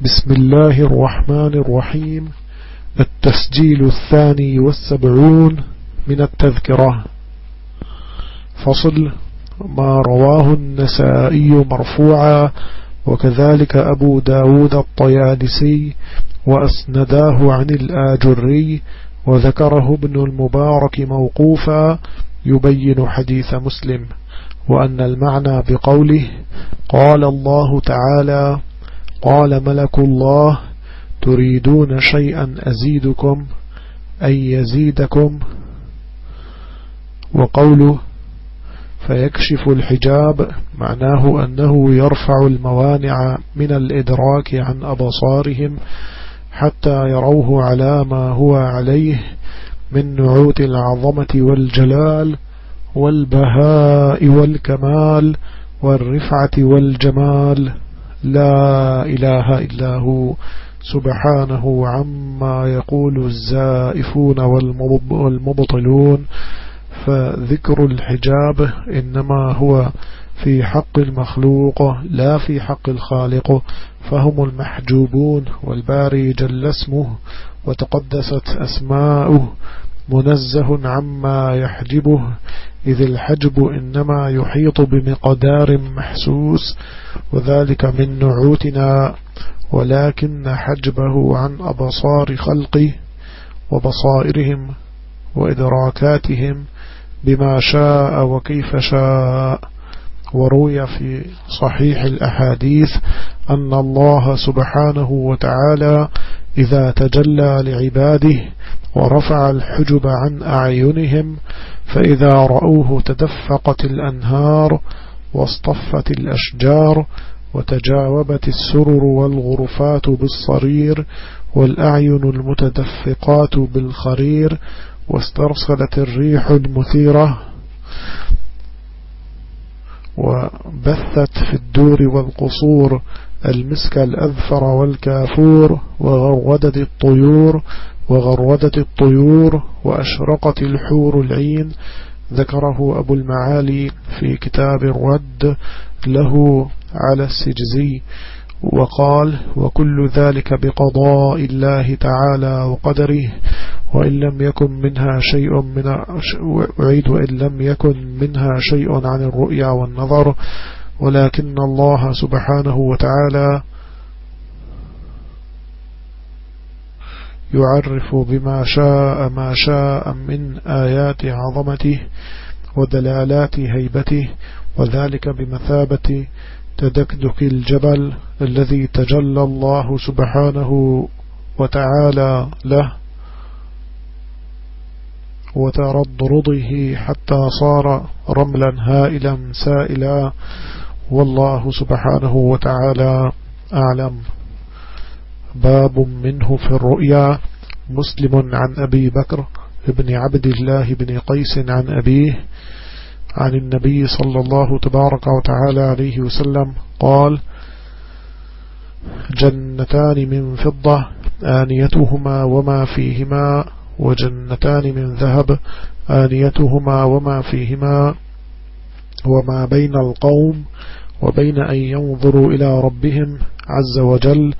بسم الله الرحمن الرحيم. التسجيل الثاني والسبعون من التذكرة. فصل ما رواه النسائي مرفوعا وكذلك أبو داود الطيالسي وأسنداه عن الآجري وذكره ابن المبارك موقوفا يبين حديث مسلم وأن المعنى بقوله قال الله تعالى قال ملك الله تريدون شيئا أزيدكم أي يزيدكم؟ وقوله فيكشف الحجاب معناه أنه يرفع الموانع من الإدراك عن أبصارهم حتى يروه على ما هو عليه من نعوت العظمة والجلال والبهاء والكمال والرفعة والجمال. لا إله إلا هو سبحانه عما يقول الزائفون والمبطلون. فذكر الحجاب إنما هو في حق المخلوق لا في حق الخالق. فهم المحجوبون والباري جل اسمه وتقدست أسماؤه. منزه عما يحجبه إذ الحجب إنما يحيط بمقدار محسوس وذلك من نعوتنا ولكن حجبه عن أبصار خلقه وبصائرهم وإدراكاتهم بما شاء وكيف شاء. وروي في صحيح الأحاديث أن الله سبحانه وتعالى إذا تجلى لعباده ورفع الحجب عن أعينهم فإذا رأوه تدفقت الأنهار واصطفت الأشجار وتجاوبت السرر والغرفات بالصرير والأعين المتدفقات بالخرير واسترسلت الريح المثيرة وبثت في الدور والقصور المسك الأذفر والكافور وغردت الطيور وغردت الطيور وأشرقت الحور العين ذكره أبو المعالي في كتاب الرد له على السجزي وقال وكل ذلك بقضاء الله تعالى وقدره وإن لم يكن منها شيء من أعيد وإن لم يكن منها شيء عن الرؤيا والنظر ولكن الله سبحانه وتعالى يعرف بما شاء ما شاء من آيات عظمته ودلالات هيبته وذلك بمثابة تدكدك الجبل الذي تجلى الله سبحانه وتعالى له وتردرضه حتى صار رملا هائلا سائلا والله سبحانه وتعالى أعلم. باب منه في الرؤيا مسلم عن أبي بكر ابن عبد الله بن قيس عن أبيه عن النبي صلى الله تبارك وتعالى عليه وسلم قال جنتان من فضة آنيتهما وما فيهما وجنتان من ذهب آنيتهما وما فيهما وما بين القوم وبين أن ينظروا إلى ربهم عز وجل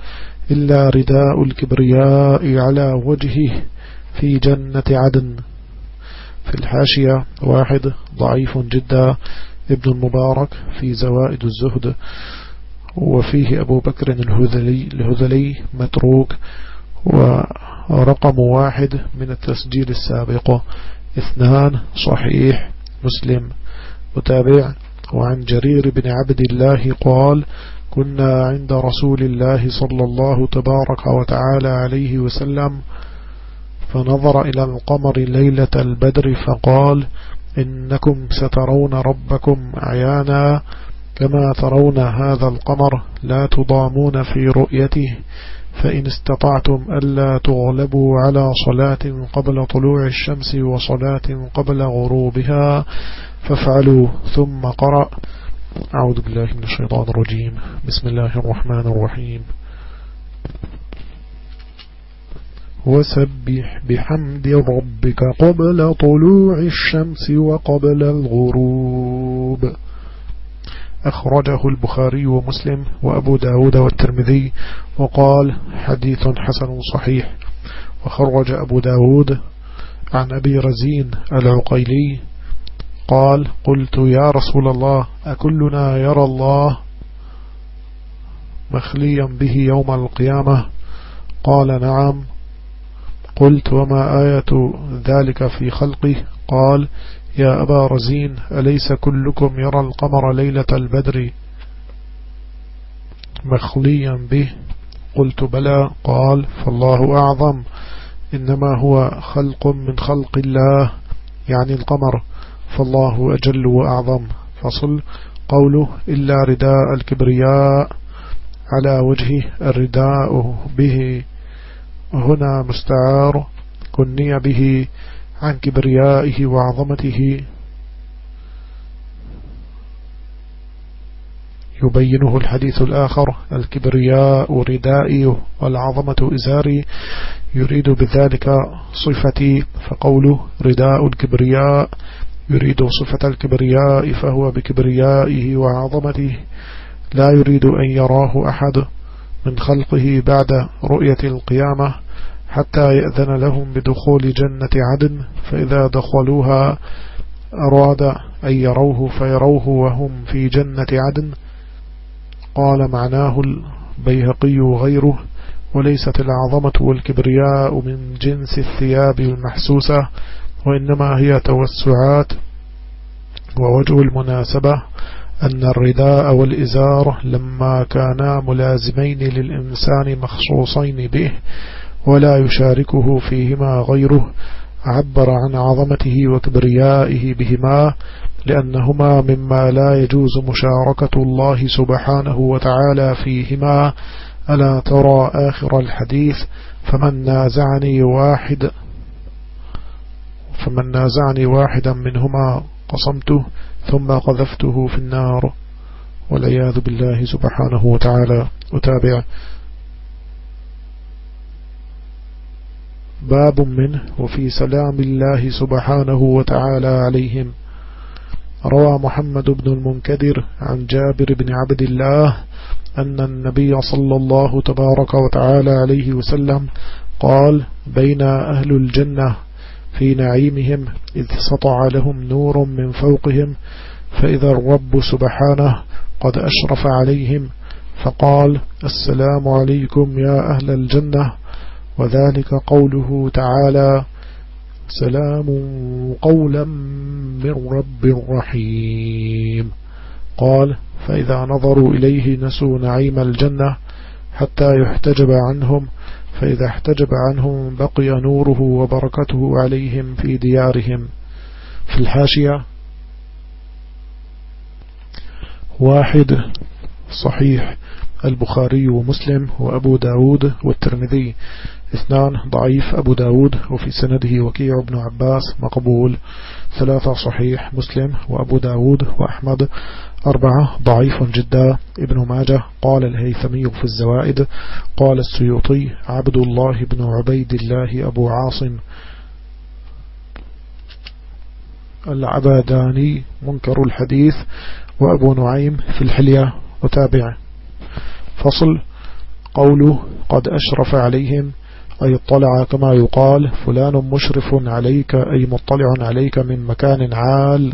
إلا رداء الكبرياء على وجهه في جنة عدن. في الحاشية واحد ضعيف جدا ابن المبارك في زوائد الزهد. وفيه أبو بكر الهذلي, الهذلي متروك. ورقم واحد من التسجيل السابق. اثنان صحيح مسلم. متابع. وعن جرير بن عبد الله قال كنا عند رسول الله صلى الله تبارك وتعالى عليه وسلم فنظر إلى القمر ليلة البدر فقال إنكم سترون ربكم عيانا كما ترون هذا القمر لا تضامون في رؤيته فإن استطعتم ألا تغلبوا على صلاة قبل طلوع الشمس وصلاة قبل غروبها فافعلوا ثم قرأ. أعوذ بالله من الشيطان الرجيم. بسم الله الرحمن الرحيم. وسبح بحمد ربك قبل طلوع الشمس وقبل الغروب. أخرجه البخاري ومسلم وأبو داود والترمذي وقال حديث حسن صحيح. وخرج أبو داود عن أبي رزين العقيلي قال قلت يا رسول الله أكلنا يرى الله مخليا به يوم القيامة؟ قال نعم. قلت وما آية ذلك في خلقه؟ قال يا أبا رزين أليس كلكم يرى القمر ليلة البدر مخليا به؟ قلت بلى. قال فالله أعظم إنما هو خلق من خلق الله يعني القمر. فالله أجل وأعظم. فصل. قوله إلا رداء الكبرياء. على وجه الرداء به. هنا مستعار. كني به عن كبريائه وعظمته. يبينه الحديث الآخر الكبرياء ردائي والعظمة إزاري. يريد بذلك صفتي. فقوله رداء الكبرياء. يريد صفة الكبرياء فهو بكبريائه وعظمته. لا يريد أن يراه أحد من خلقه بعد رؤية القيامة حتى يأذن لهم بدخول جنة عدن فإذا دخلوها أراد أن يروه فيروه وهم في جنة عدن. قال معناه البيهقي وغيره وليست العظمة والكبرياء من جنس الثياب المحسوسة وإنما هي توسعات ووجه المناسبة أن الرداء والإزار لما كانا ملازمين للإنسان مخصوصين به ولا يشاركه فيهما غيره عبر عن عظمته وكبريائه بهما لأنهما مما لا يجوز مشاركة الله سبحانه وتعالى فيهما. ألا ترى آخر الحديث؟ فمن نازعني واحد فمن نازعني واحدا منهما قصمته ثم قذفته في النار والعياذ بالله سبحانه وتعالى. أتابع. باب منه وفي سلام الله سبحانه وتعالى عليهم. روى محمد بن المنكدر عن جابر بن عبد الله أن النبي صلى الله تبارك وتعالى عليه وسلم قال بين أهل الجنة في نعيمهم إذ سطع لهم نور من فوقهم فإذا الرب سبحانه قد أشرف عليهم فقال السلام عليكم يا أهل الجنة. وذلك قوله تعالى سلام قولا من رب رحيم. قال فإذا نظروا إليه نسوا نعيم الجنة حتى يحتجب عنهم فإذا احتجب عنهم بقي نوره وبركته عليهم في ديارهم. في الحاشية واحد صحيح البخاري ومسلم وأبو داود والترمذي. اثنان ضعيف أبو داود وفي سنده وكيع بن عباس مقبول. ثلاثة صحيح مسلم وأبو داود وأحمد أربعة ضعيف جدا. ابن ماجه قال الهيثمي في الزوائد قال السيوطي عبد الله بن عبيد الله أبو عاصم العباداني منكر الحديث وأبو نعيم في الحلية وتابع. فصل قوله قد أشرف عليهم أي اطلع كما يقال فلان مشرف عليك أي مطلع عليك من مكان عال.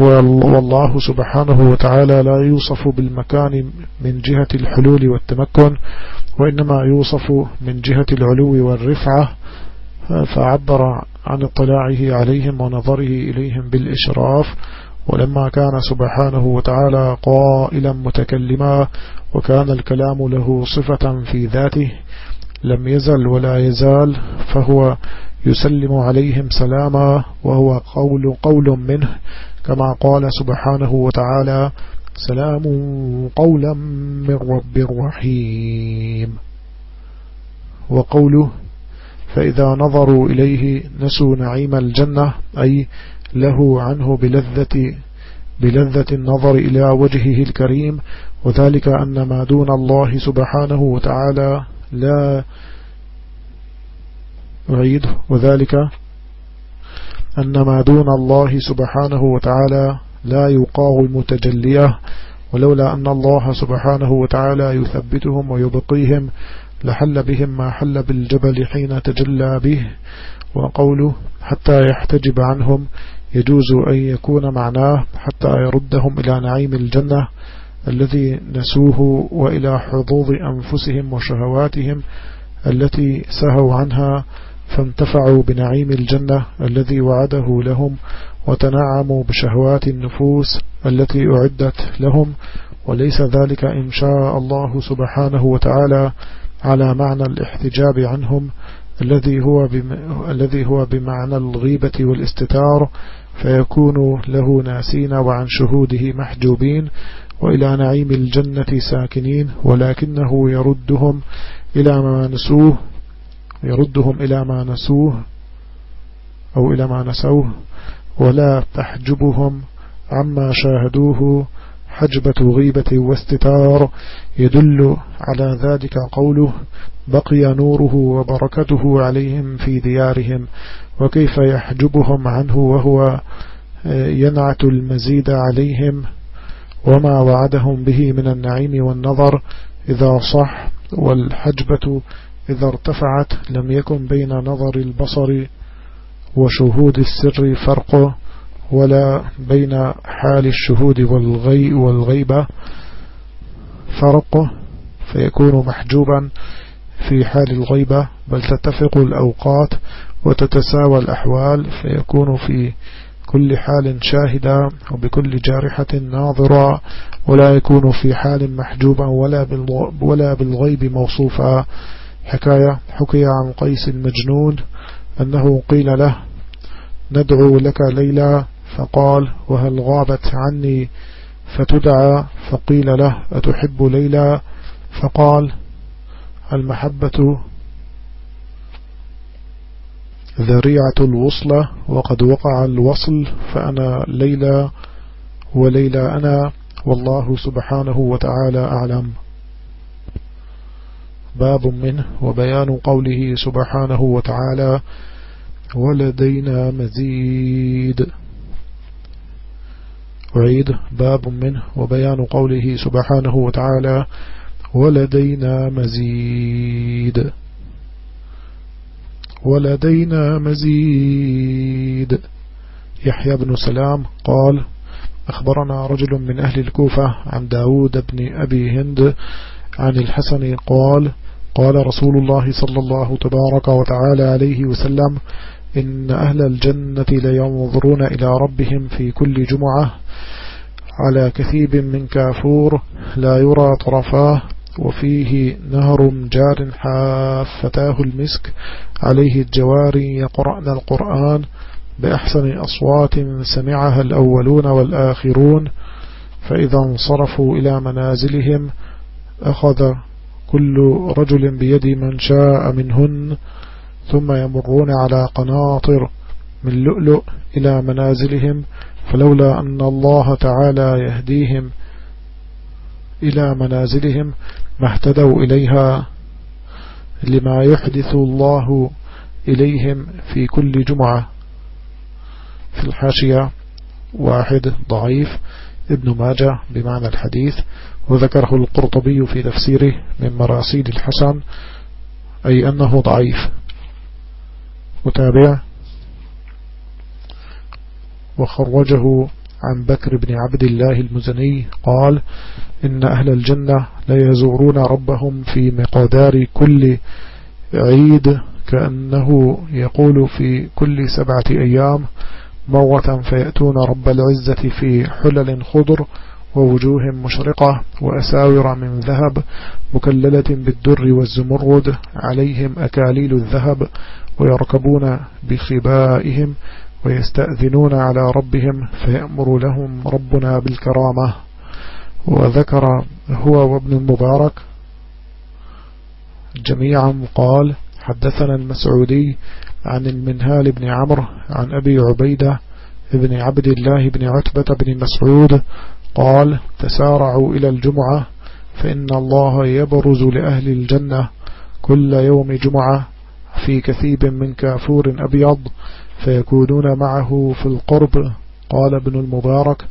والله سبحانه وتعالى لا يوصف بالمكان من جهة الحلول والتمكن وإنما يوصف من جهة العلو والرفعة فعبر عن اطلاعه عليهم ونظره إليهم بالإشراف ولما كان سبحانه وتعالى قائلا متكلما وكان الكلام له صفة في ذاته لم يزل ولا يزال فهو يسلم عليهم سلاما وهو قول قول منه كما قال سبحانه وتعالى سلام قولا من رب رحيم. وقوله فإذا نظروا إليه نسوا نعيم الجنة أي له عنه بلذة بلذة النظر إلى وجهه الكريم. وذلك أن ما دون الله سبحانه وتعالى لا وذلك أن ما دون الله سبحانه وتعالى لا يقاوم تجليه ولولا أن الله سبحانه وتعالى يثبتهم ويبقيهم لحل بهم ما حل بالجبل حين تجلى به. وقوله حتى يحتجب عنهم يجوز أن يكون معناه حتى يردهم إلى نعيم الجنة الذي نسوه وإلى حظوظ أنفسهم وشهواتهم التي سهوا عنها فانتفعوا بنعيم الجنة الذي وعده لهم وتنعموا بشهوات النفوس التي أعدت لهم وليس ذلك إن شاء الله سبحانه وتعالى على معنى الاحتجاب عنهم الذي هو الذي هو بمعنى الغيبة والاستتار فيكون له ناسين وعن شهوده محجوبين وإلى نعيم الجنة ساكنين ولكنه يردهم إلى ما نسوه يردهم إلى ما نسوه أو إلى ما نسوه ولا تحجبهم عما شاهدوه. حجبة غيبة واستتار يدل على ذلك قوله بقي نوره وبركته عليهم في ديارهم وكيف يحجبهم عنه وهو ينعت المزيد عليهم؟ وما وعدهم به من النعيم والنظر إذا صح والحجبة إذا ارتفعت لم يكن بين نظر البصر وشهود السر فرق ولا بين حال الشهود والغي والغيبة فرق. فيكون محجوبا في حال الغيبة بل تتفق الأوقات وتتساوى الأحوال. فيكون في كل حال شاهدا وبكل جارحة ناظرا ولا يكون في حال محجوبا ولا ولا بالغيب موصوفا. حكاية حكي عن قيس المجنون أنه قيل له ندعو لك ليلى فقال وهل غابت عني فتدعى؟ فقيل له أتحب ليلى؟ فقال المحبة ذريعة الوصلة وقد وقع الوصل فأنا ليلى وليلى أنا والله سبحانه وتعالى أعلم. باب منه وبيان قوله سبحانه وتعالى ولدينا مزيد. أعيد باب منه وبيان قوله سبحانه وتعالى ولدينا مزيد. ولدينا مزيد. يحيى بن سلام قال أخبرنا رجل من أهل الكوفة عن داود بن أبي هند عن الحسن قال قال رسول الله صلى الله تبارك وتعالى عليه وسلم إن أهل الجنة لينظرون إلى ربهم في كل جمعة على كثيب من كافور لا يرى طرفاه وفيه نهر جار حافتاه المسك عليه الجواري يقرأن القرآن بأحسن أصوات سمعها الأولون والآخرون فإذا انصرفوا إلى منازلهم أخذ كل رجل بيد من شاء منهن ثم يمرون على قناطر من لؤلؤ إلى منازلهم فلولا أن الله تعالى يهديهم إلى منازلهم ما اهتدوا إليها لما يحدث الله إليهم في كل جمعة. في الحاشية واحد ضعيف ابن ماجه بمعنى الحديث وذكره القرطبي في تفسيره من مراسيل الحسن أي أنه ضعيف. متابع. وخرجه عن بكر بن عبد الله المزني قال إن أهل الجنة ليزورون ربهم في مقدار كل عيد كأنه يقول في كل سبعة أيام مرة فيأتون رب العزة في حلل خضر ووجوه مشرقة وأساور من ذهب مكللة بالدر والزمرد عليهم أكاليل الذهب ويركبون بخبائهم ويستأذنون على ربهم فيأمر لهم ربنا بالكرامة. وذكر هو وابن المبارك جميعا قال حدثنا المسعودي عن المنهال بن عمرو عن أبي عبيدة بن عبد الله بن عتبة بن مسعود قال تسارعوا إلى الجمعة فإن الله يبرز لأهل الجنة كل يوم جمعة في كثيب من كافور أبيض فيكونون معه في القرب. قال ابن المبارك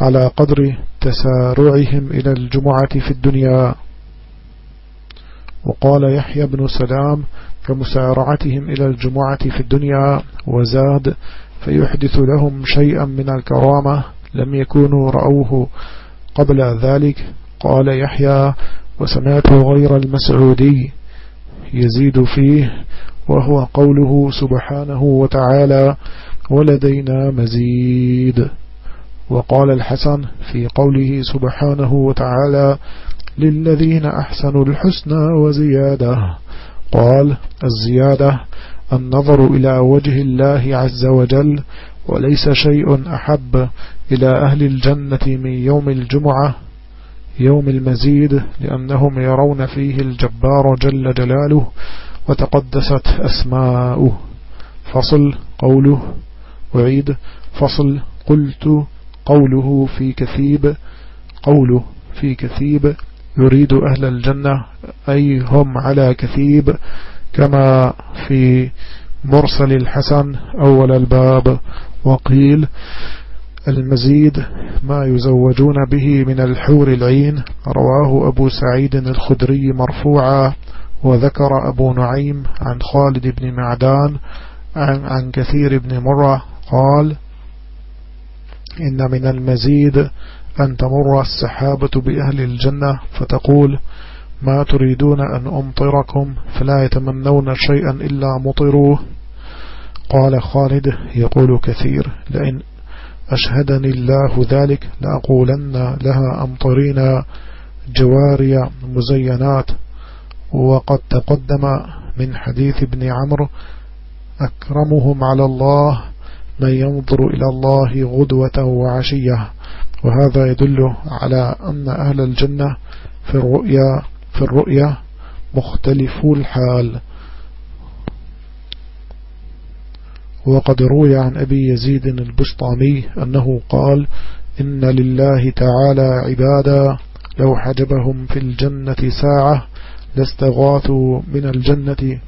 على قدر تسارعهم إلى الجمعة في الدنيا. وقال يحيى بن سلام كمسارعتهم إلى الجمعة في الدنيا وزاد فيحدث لهم شيئا من الكرامة. لم يكونوا رأوه قبل ذلك. قال يحيى وسمعت غير المسعودي يزيد فيه وهو قوله سبحانه وتعالى ولدينا مزيد وقال الحسن في قوله سبحانه وتعالى للذين أحسنوا الحسنى وزيادة قال الزيادة النظر إلى وجه الله عز وجل وليس شيء أحب إلى أهل الجنة من يوم الجمعة يوم المزيد لأنهم يرون فيه الجبار جل جلاله وتقدست أسماؤه. فصل قوله وعيد فصل قلت قوله في كثيب قوله في كثيب. يريد أهل الجنة أي هم على كثيب كما في مرسل الحسن أول الباب. وقيل المزيد ما يزوجون به من الحور العين. رواه أبو سعيد الخدري مرفوعا وذكر أبو نعيم عن خالد بن معدان عن, عن كثير بن مرة قال إن من المزيد أن تمر السحابة بأهل الجنة فتقول ما تريدون أن أمطركم فلا يتمنون شيئا إلا مطروه. قال خالد يقول كثير لئن أشهدني الله ذلك لأقولن لها أمطرين جواري مزينات. وقد تقدم من حديث ابن عمرو أكرمهم على الله من ينظر إلى الله غدوة وعشية. وهذا يدل على أن أهل الجنة في الرؤيا في الرؤيا مختلفو الحال. وقد روي عن أبي يزيد البسطامي أنه قال إن لله تعالى عبادا لو حجبهم في الجنة ساعة لاستغاثوا من الجنة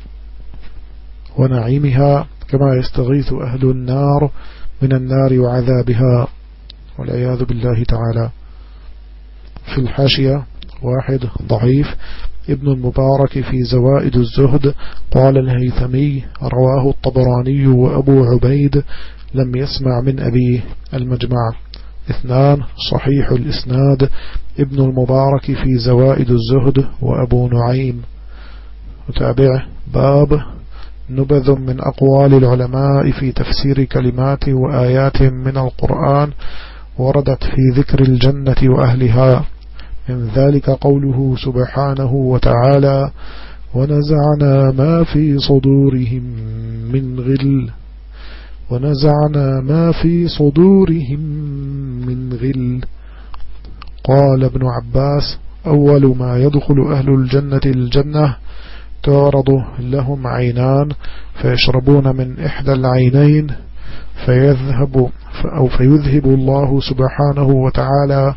ونعيمها كما يستغيث أهل النار من النار وعذابها. والعياذ بالله تعالى. في الحاشية واحد ضعيف ابن المبارك في زوائد الزهد قال الهيثمي رواه الطبراني وأبو عبيد لم يسمع من أبيه المجمع. اثنان صحيح الإسناد ابن المبارك في زوائد الزهد وأبو نعيم. متابع باب نبذ من أقوال العلماء في تفسير كلمات وآيات من القرآن وردت في ذكر الجنة وأهلها. من ذلك قوله سبحانه وتعالى ونزعنا ما في صدورهم من غل ونزعنا ما في صدورهم من غل قال ابن عباس أول ما يدخل أهل الجنة الجنة تعرض لهم عينان فيشربون من إحدى العينين فيذهب أو فيذهب الله سبحانه وتعالى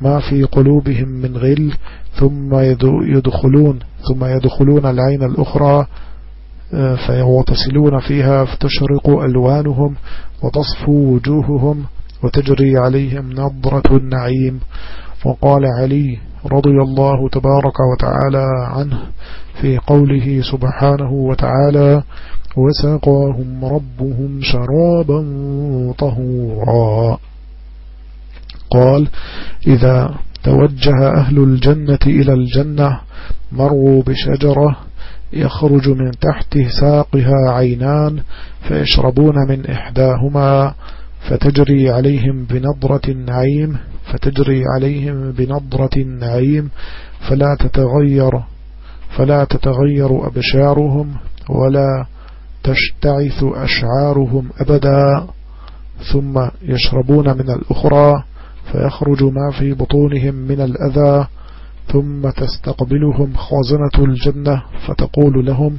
ما في قلوبهم من غل ثم يدخلون ثم يدخلون العين الأخرى آه، فيغتسلون فيها فتشرق ألوانهم وتصفو وجوههم وتجري عليهم نظرة النعيم. وقال علي رضي الله تبارك وتعالى عنه في قوله سبحانه وتعالى وسقاهم ربهم شرابا طهورا. قال إذا توجه أهل الجنة إلى الجنة مروا بشجرة يخرج من تحت ساقها عينان فيشربون من إحداهما فتجري عليهم بنظرة النعيم فتجري عليهم بنظرة النعيم فلا تتغير فلا تتغير أبشارهم ولا تشتعث أشعارهم أبدا ثم يشربون من الأخرى فيخرج ما في بطونهم من الأذى ثم تستقبلهم خازنة الجنة فتقول لهم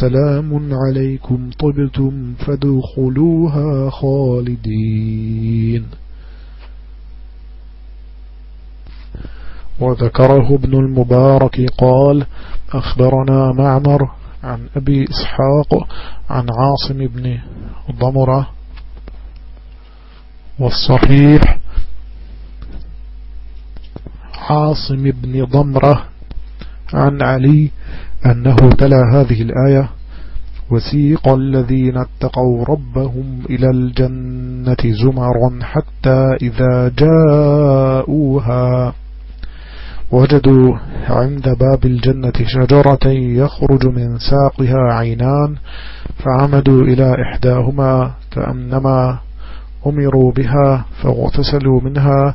سلام عليكم طبتم فادخلوها خالدين. وذكره ابن المبارك قال أخبرنا معمر عن أبي إسحاق عن عاصم بن ضمرة والصحيح عاصم بن ضمرة عن علي أنه تلا هذه الآية وسيق الذين اتقوا ربهم إلى الجنة زمرا حتى إذا جاءوها وجدوا عند باب الجنة شجرة يخرج من ساقها عينان فعمدوا إلى إحداهما كأنما أمروا بها فاغتسلوا منها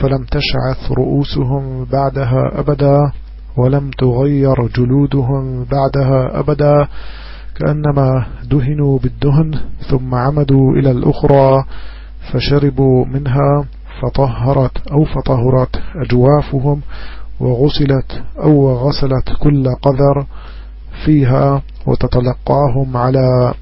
فلم تشعث رؤوسهم بعدها أبدا ولم تغير جلودهم بعدها أبدا كأنما دهنوا بالدهن ثم عمدوا إلى الأخرى فشربوا منها فطهرت أو فطهرت أجوافهم وغسلت أو غسلت كل قذر فيها وتتلقاهم على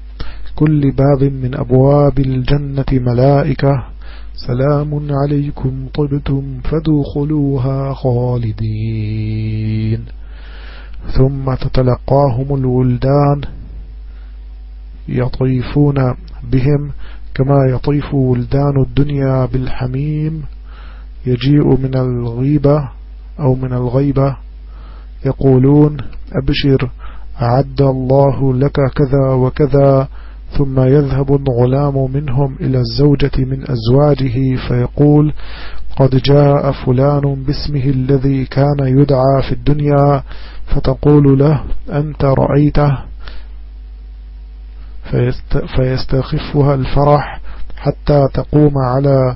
كل باب من أبواب الجنة ملائكة سلام عليكم طبتم فدخلوها خالدين. ثم تتلقاهم الولدان يطيفون بهم كما يطيف ولدان الدنيا بالحميم. يجيء من الغيبة أو من الغيبة. يقولون أبشر أعد الله لك كذا وكذا. ثم يذهب الغلام منهم إلى الزوجة من أزواجه فيقول قد جاء فلان باسمه الذي كان يدعى في الدنيا فتقول له أنت رأيته؟ فيستخفها الفرح حتى تقوم على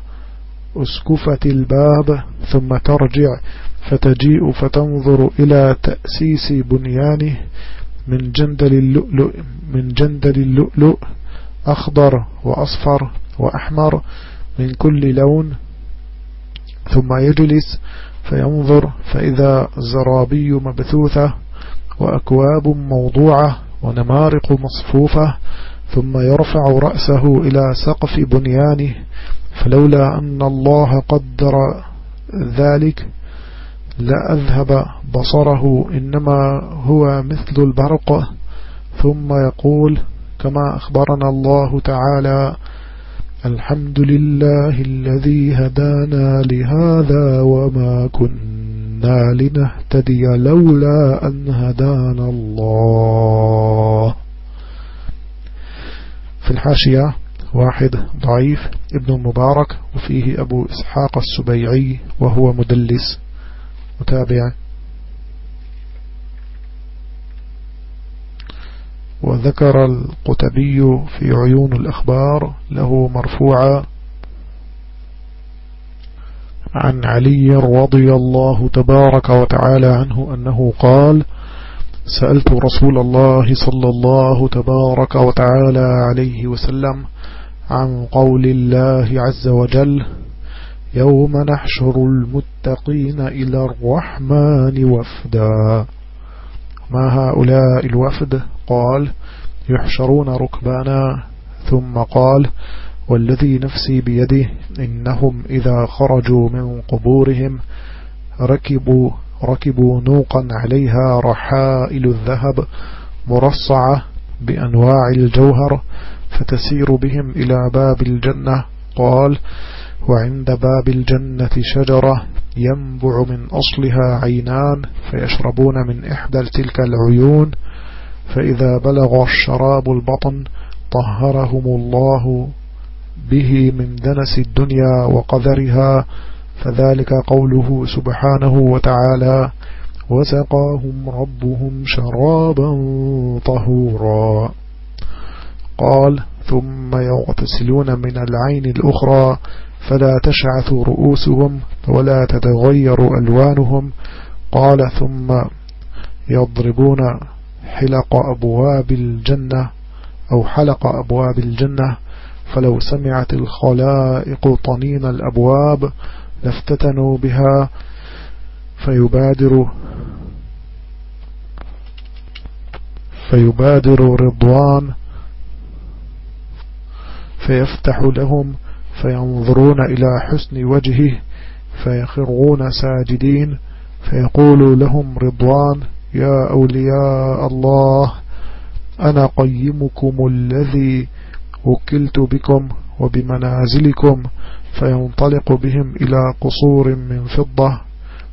أسكفة الباب ثم ترجع فتجيء فتنظر إلى تأسيس بنيانه من جندل اللؤلؤ من جندل اللؤلؤ أخضر وأصفر وأحمر من كل لون ثم يجلس فينظر فإذا زرابي مبثوثة وأكواب موضوعة ونمارق مصفوفة ثم يرفع رأسه إلى سقف بنيانه فلولا أن الله قدر ذلك لأذهب بصره إنما هو مثل البرق. ثم يقول كما أخبرنا الله تعالى الحمد لله الذي هدانا لهذا وما كنا لنهتدي لولا أن هدانا الله. في الحاشية واحد ضعيف ابن المبارك وفيه أبو إسحاق السبيعي وهو مدلس. متابع وذكر القتبي في عيون الأخبار له مرفوعا عن علي رضي الله تبارك وتعالى عنه أنه قال سألت رسول الله صلى الله تبارك وتعالى عليه وسلم عن قول الله عز وجل يوم نحشر المتقين إلى الرحمن وفدا. ما هؤلاء الوفد؟ قال يحشرون ركبانا. ثم قال والذي نفسي بيده إنهم إذا خرجوا من قبورهم ركبوا ركبوا نوقا عليها رحائل الذهب مرصعة بأنواع الجوهر فتسير بهم إلى باب الجنة. قال وعند باب الجنة شجرة ينبع من أصلها عينان فيشربون من إحدى تلك العيون فإذا بلغ الشراب البطن طهرهم الله به من دنس الدنيا وقذرها فذلك قوله سبحانه وتعالى وسقاهم ربهم شرابا طهورا قال ثم يغتسلون من العين الأخرى فلا تشعث رؤوسهم ولا تتغير ألوانهم. قال ثم يضربون حلق أبواب الجنة أو حلق أبواب الجنة. فلو سمعت الخلائق طنين الأبواب لافتتنوا بها فيبادر فيبادر رضوان فيفتح لهم فينظرون إلى حسن وجهه فيخرون ساجدين فيقول لهم رضوان يا أولياء الله أنا قيمكم الذي وكلت بكم وبمنازلكم فينطلق بهم إلى قصور من فضة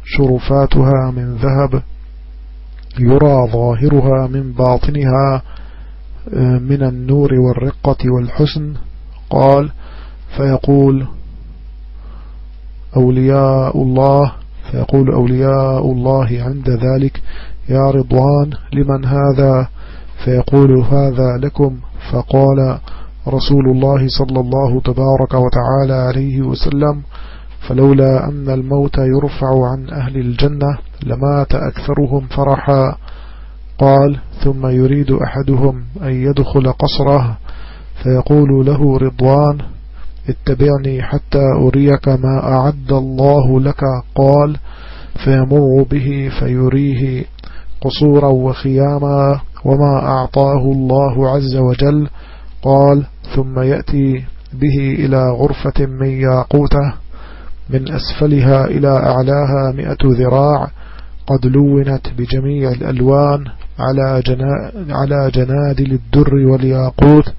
شرفاتها من ذهب يرى ظاهرها من باطنها آه، من النور والرقة والحسن قال فيقول أولياء الله فيقول أولياء الله عند ذلك يا رضوان لمن هذا؟ فيقول هذا لكم. فقال رسول الله صلى الله تبارك وتعالى عليه وسلم فلولا أن الموت يرفع عن أهل الجنة لمات أكثرهم فرحا. قال ثم يريد أحدهم أن يدخل قصره فيقول له رضوان اتبعني حتى أريك ما أعد الله لك. قال فيمر به فيريه قصورا وخياما وما أعطاه الله عز وجل. قال ثم يأتي به إلى غرفة من ياقوته من أسفلها إلى أعلاها مئة ذراع قد لونت بجميع الألوان. على, على جنادل الدر والياقوت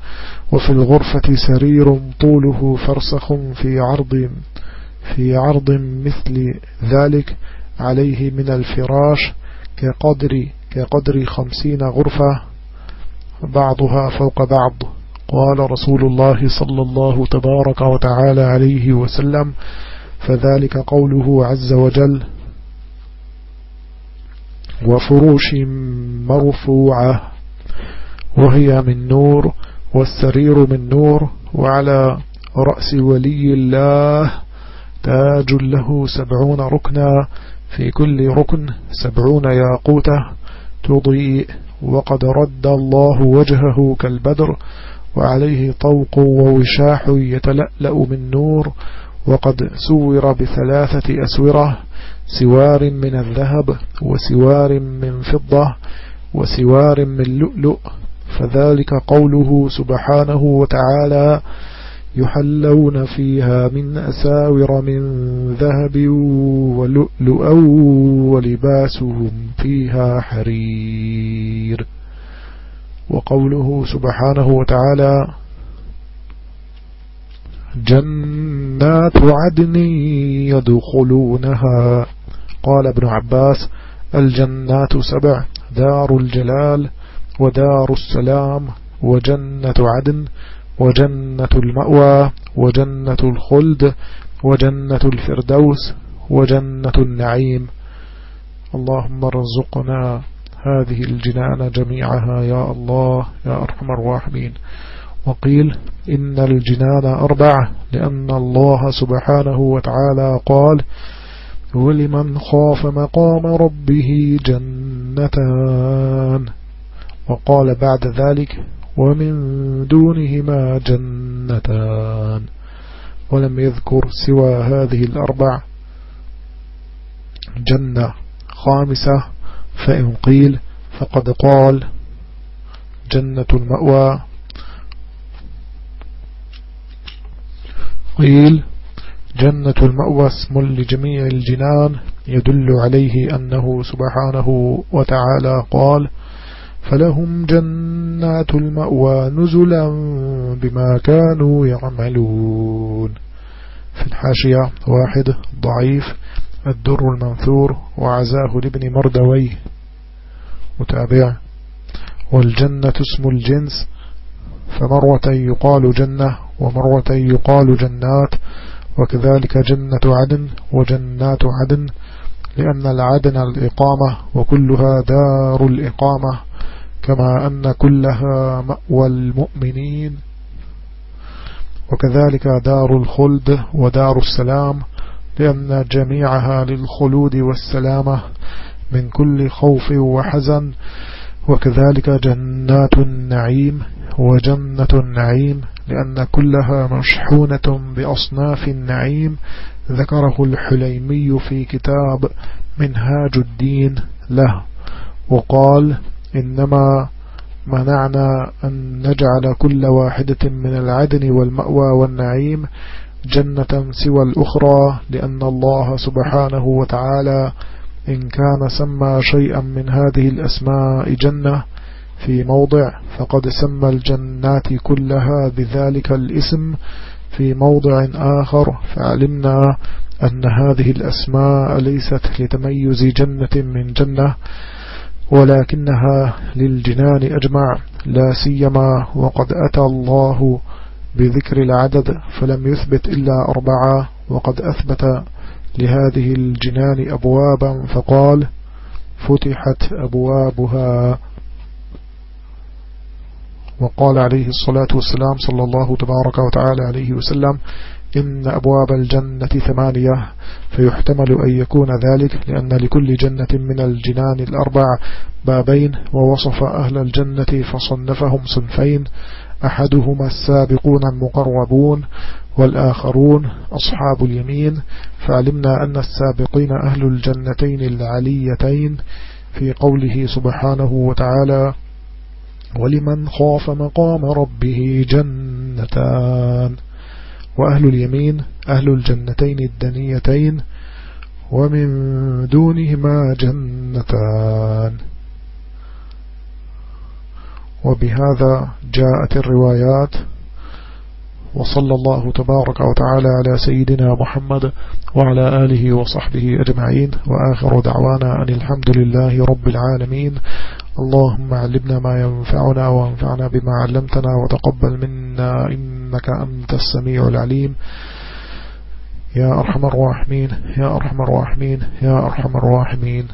وفي الغرفة سرير طوله فرسخ في عرض في عرض مثل ذلك عليه من الفراش كقدر كقدر خمسين غرفة بعضها فوق بعض. قال رسول الله صلى الله تبارك وتعالى عليه وسلم فذلك قوله عز وجل وفروش مرفوعة وهي من نور والسرير من نور وعلى رأس ولي الله تاج له سبعون ركنا في كل ركن سبعون ياقوتة تضيء وقد رد الله وجهه كالبدر وعليه طوق ووشاح يتلألأ من نور وقد سور بثلاثة أسورة سوار من الذهب وسوار من فضة وسوار من لؤلؤ فذلك قوله سبحانه وتعالى يحلون فيها من أساور من ذهب ولؤلؤا ولباسهم فيها حرير. وقوله سبحانه وتعالى جنات عدن يدخلونها. قال ابن عباس الجنات سبع دار الجلال ودار السلام وجنة عدن وجنة المأوى وجنة الخلد وجنة الفردوس وجنة النعيم. اللهم ارزقنا هذه الجنان جميعها يا الله يا أرحم الراحمين. وقيل إن الجنان أربع لأن الله سبحانه وتعالى قال ولمن خاف مقام ربه جنتان وقال بعد ذلك ومن دونهما جنتان ولم يذكر سوى هذه الأربع. جنة خامسة فإن قيل فقد قال جنة المأوى قيل جنة المأوى اسم لجميع الجنان يدل عليه أنه سبحانه وتعالى قال فلهم جنات المأوى نزلا بما كانوا يعملون. في الحاشية واحد ضعيف الدر المنثور وعزاه لابن مردويه. متابع. والجنة اسم الجنس فمروة يقال جنة ومروة يقال جنات وكذلك جنة عدن وجنات عدن لأن العدن الإقامة وكلها دار الإقامة كما أن كلها مأوى المؤمنين. وكذلك دار الخلد ودار السلام لأن جميعها للخلود والسلامة من كل خوف وحزن. وكذلك جنات النعيم وجنة النعيم لأن كلها مشحونة بأصناف النعيم ذكره الحليمي في كتاب منهاج الدين له وقال إنما منعنا أن نجعل كل واحدة من العدن والمأوى والنعيم جنة سوى الأخرى لأن الله سبحانه وتعالى إن كان سمى شيئا من هذه الأسماء جنة في موضع فقد سمى الجنات كلها بذلك الاسم في موضع آخر فعلمنا أن هذه الأسماء ليست لتميز جنة من جنة ولكنها للجنان أجمع لا سيما وقد أتى الله بذكر العدد فلم يثبت إلا أربعة وقد أثبت لهذه الجنان أبوابا فقال فتحت أبوابها وقال عليه الصلاة والسلام صلى الله تبارك وتعالى عليه وسلم إن أبواب الجنة ثمانية فيحتمل أن يكون ذلك لأن لكل جنة من الجنان الأربع بابين ووصف أهل الجنة فصنفهم صنفين أحدهما السابقون المقربون والآخرون أصحاب اليمين فعلمنا أن السابقين أهل الجنتين العليتين في قوله سبحانه وتعالى ولمن خاف مقام ربه جنتان وأهل اليمين أهل الجنتين الدنيتين ومن دونهما جنتان. وبهذا جاءت الروايات وصلى الله تبارك وتعالى على سيدنا محمد وعلى آله وصحبه أجمعين وآخر دعوانا أن الحمد لله رب العالمين اللهم علمنا ما ينفعنا وانفعنا بما علمتنا وتقبل منا إنك أنت السميع العليم. يا أرحم الراحمين يا أرحم الراحمين يا أرحم الراحمين.